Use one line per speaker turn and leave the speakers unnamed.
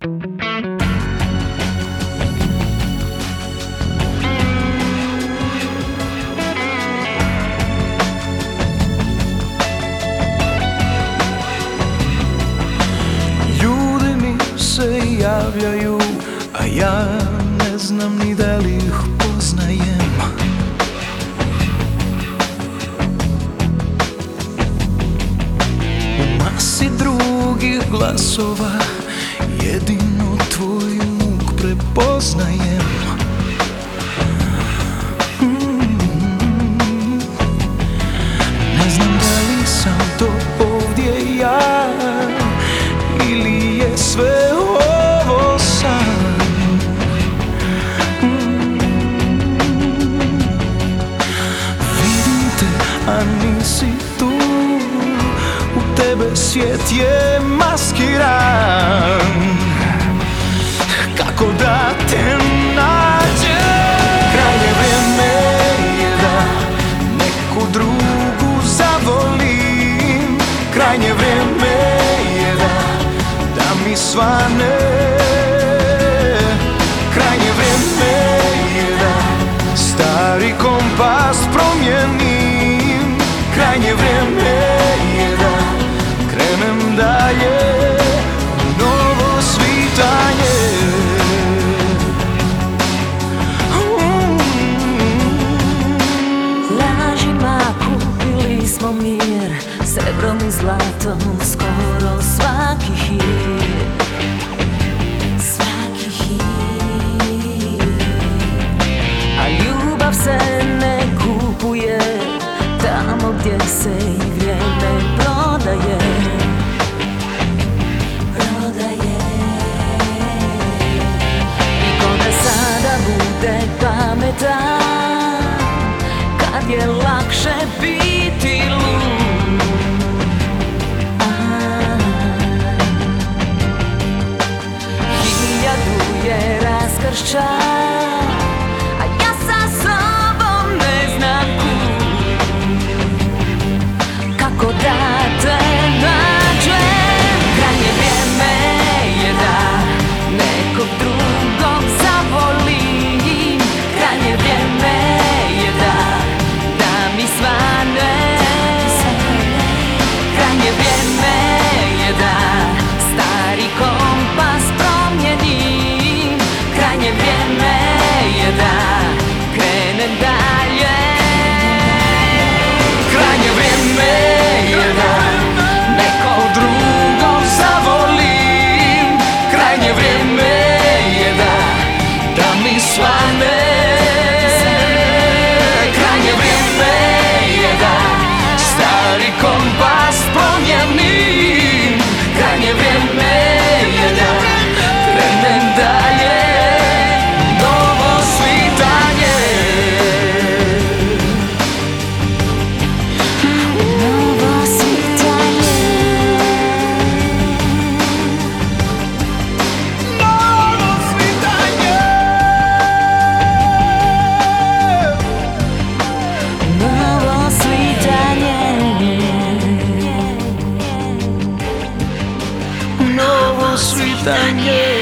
Ljudi mi se javljaju, a ja ne znam ni da li ih poznajem. U masi drugih glasova, jedino tvoj muk prepoznajem. Ne znam li sam to ovdje ja Ili je sve ovo san Vidim te, tu svijet je maskiran. Kako da te nađem Krajnje vrijeme je da neku drugu zavolim. Krajnje vrijeme je da, da mi svane. Krajnje vrijeme stari kompas promijenim. Krajnje vrijeme dalje u novo svitanje.
Lažima kupili smo mir Srebrom i zlatom skoro svaki hir. Svaki hir. A ljubav se ne kupuje Tamo gdje se Kako da that.